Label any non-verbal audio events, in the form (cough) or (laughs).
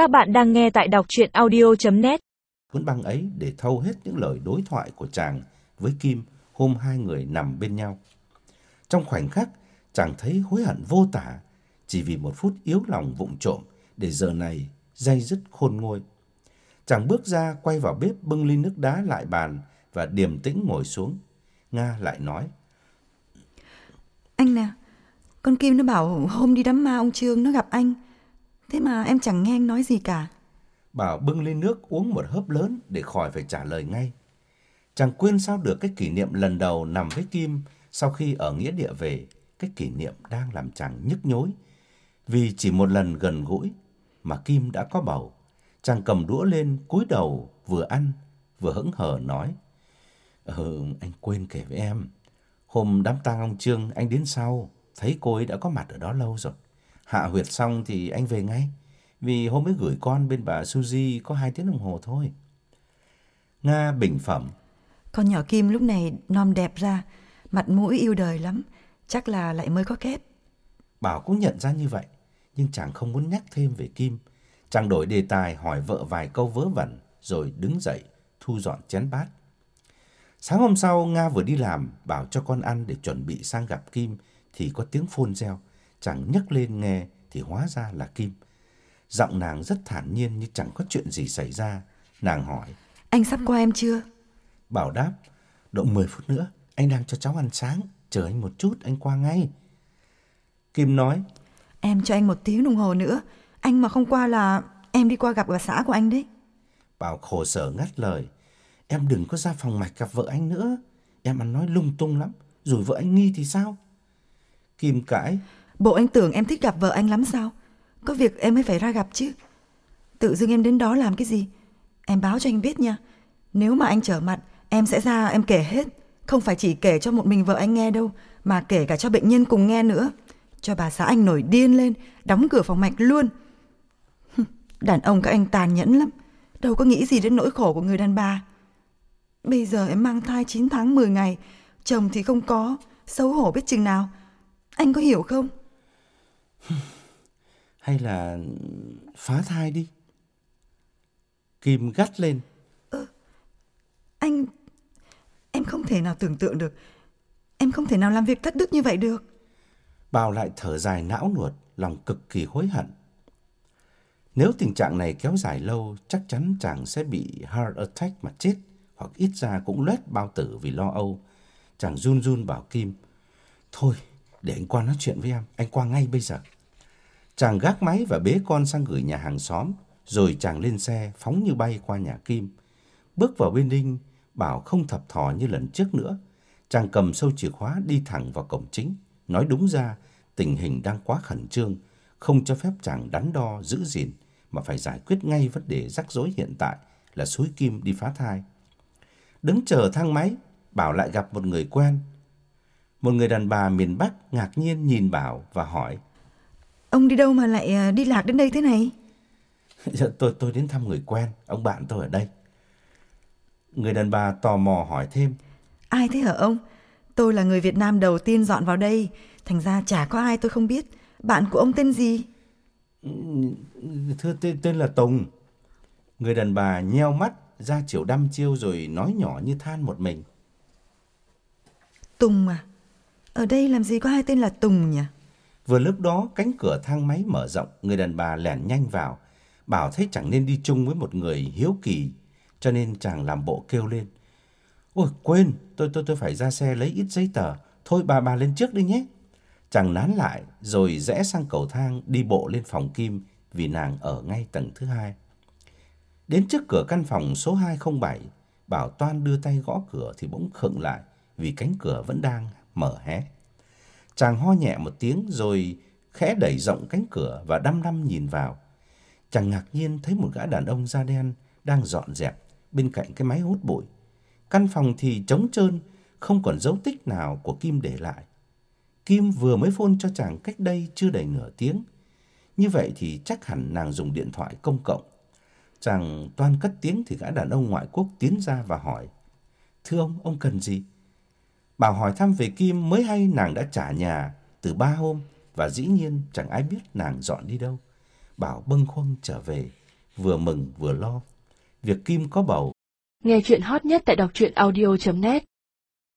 Các bạn đang nghe tại đọc chuyện audio.net Cuốn băng ấy để thâu hết những lời đối thoại của chàng với Kim hôm hai người nằm bên nhau. Trong khoảnh khắc, chàng thấy hối hận vô tả chỉ vì một phút yếu lòng vụng trộm để giờ này dây dứt khôn ngôi. Chàng bước ra quay vào bếp bưng ly nước đá lại bàn và điềm tĩnh ngồi xuống. Nga lại nói. Anh nè, con Kim nó bảo hôm đi đám ma ông Trương nó gặp anh. Thế mà em chẳng nghe anh nói gì cả. Bảo bưng ly nước uống một hớp lớn để khỏi phải trả lời ngay. Chàng quên sao được cái kỷ niệm lần đầu nằm với Kim sau khi ở nghĩa địa về. Cái kỷ niệm đang làm chàng nhức nhối. Vì chỉ một lần gần gũi mà Kim đã có bầu. Chàng cầm đũa lên cúi đầu vừa ăn vừa hững hờ nói. Ừ, anh quên kể với em. Hôm đám tang ông Trương anh đến sau, thấy cô ấy đã có mặt ở đó lâu rồi. Hạ huyệt xong thì anh về ngay, vì hôm ấy gửi con bên bà Suzy có hai tiếng đồng hồ thôi. Nga bình phẩm. Con nhỏ Kim lúc này non đẹp ra, mặt mũi yêu đời lắm, chắc là lại mới có kết. Bảo cũng nhận ra như vậy, nhưng chàng không muốn nhắc thêm về Kim. Chàng đổi đề tài hỏi vợ vài câu vớ vẩn, rồi đứng dậy, thu dọn chén bát. Sáng hôm sau, Nga vừa đi làm, bảo cho con ăn để chuẩn bị sang gặp Kim, thì có tiếng phôn reo. Chàng nhấc lên nghe, thì hóa ra là Kim. Giọng nàng rất thản nhiên như chẳng có chuyện gì xảy ra. Nàng hỏi. Anh sắp qua em chưa? Bảo đáp. Độ 10 phút nữa, anh đang cho cháu ăn sáng. Chờ anh một chút, anh qua ngay. Kim nói. Em cho anh một tiếng đồng hồ nữa. Anh mà không qua là em đi qua gặp bà xã của anh đấy. Bảo khổ sở ngắt lời. Em đừng có ra phòng mạch gặp vợ anh nữa. Em ăn nói lung tung lắm. Rồi vợ anh nghi thì sao? Kim cãi. Bộ anh tưởng em thích gặp vợ anh lắm sao? Có việc em mới phải ra gặp chứ. Tự dưng em đến đó làm cái gì? Em báo cho anh biết nha. Nếu mà anh trở mặt, em sẽ ra em kể hết. Không phải chỉ kể cho một mình vợ anh nghe đâu, mà kể cả cho bệnh nhân cùng nghe nữa. Cho bà xã anh nổi điên lên, đóng cửa phòng mạch luôn. Đàn ông các anh tàn nhẫn lắm. Đâu có nghĩ gì đến nỗi khổ của người đàn bà. Bây giờ em mang thai 9 tháng 10 ngày, chồng thì không có, xấu hổ biết chừng nào. Anh có hiểu không? (laughs) Hay là phá thai đi? Kim gắt lên. Ơ, anh... Em không thể nào tưởng tượng được. Em không thể nào làm việc thất đức như vậy được. Bảo lại thở dài não nuột, lòng cực kỳ hối hận. Nếu tình trạng này kéo dài lâu, chắc chắn chàng sẽ bị heart attack mà chết, hoặc ít ra cũng loét bao tử vì lo âu. Chàng run run bảo Kim, Thôi, để anh qua nói chuyện với em, anh qua ngay bây giờ. Chàng gác máy và bế con sang gửi nhà hàng xóm, rồi chàng lên xe phóng như bay qua nhà Kim. Bước vào bên Đinh, bảo không thập thò như lần trước nữa. Chàng cầm sâu chìa khóa đi thẳng vào cổng chính. Nói đúng ra, tình hình đang quá khẩn trương, không cho phép chàng đắn đo, giữ gìn, mà phải giải quyết ngay vấn đề rắc rối hiện tại là suối Kim đi phá thai. Đứng chờ thang máy, Bảo lại gặp một người quen. Một người đàn bà miền Bắc ngạc nhiên nhìn Bảo và hỏi. Ông đi đâu mà lại à, đi lạc đến đây thế này? (laughs) Dạ, tôi tôi đến thăm người quen, ông bạn tôi ở đây. Người đàn bà tò mò hỏi thêm. Ai thế hả ông? Tôi là người Việt Nam đầu tiên dọn vào đây, thành ra chả có ai tôi không biết. Bạn của ông tên gì? Thưa tên, tên là Tùng. Người đàn bà nheo mắt ra chiều đăm chiêu rồi nói nhỏ như than một mình. Tùng à? Ở đây làm gì có hai tên là Tùng nhỉ? Vừa lúc đó cánh cửa thang máy mở rộng, người đàn bà lẻn nhanh vào. Bảo thấy chẳng nên đi chung với một người hiếu kỳ, cho nên chàng làm bộ kêu lên. Ôi quên, tôi tôi tôi phải ra xe lấy ít giấy tờ. Thôi bà bà lên trước đi nhé. Chàng nán lại rồi rẽ sang cầu thang đi bộ lên phòng Kim vì nàng ở ngay tầng thứ hai. Đến trước cửa căn phòng số 207, Bảo Toan đưa tay gõ cửa thì bỗng khựng lại vì cánh cửa vẫn đang mở hé. Chàng ho nhẹ một tiếng rồi khẽ đẩy rộng cánh cửa và đăm đăm nhìn vào. Chàng ngạc nhiên thấy một gã đàn ông da đen đang dọn dẹp bên cạnh cái máy hút bụi. Căn phòng thì trống trơn, không còn dấu tích nào của Kim để lại. Kim vừa mới phone cho chàng cách đây chưa đầy nửa tiếng. Như vậy thì chắc hẳn nàng dùng điện thoại công cộng. Chàng toan cất tiếng thì gã đàn ông ngoại quốc tiến ra và hỏi. Thưa ông, ông cần gì? Bảo hỏi thăm về Kim mới hay nàng đã trả nhà từ ba hôm, và dĩ nhiên chẳng ai biết nàng dọn đi đâu. Bảo bâng khuâng trở về, vừa mừng vừa lo. Việc Kim có bầu Nghe chuyện hot nhất tại đọc truyện audio.net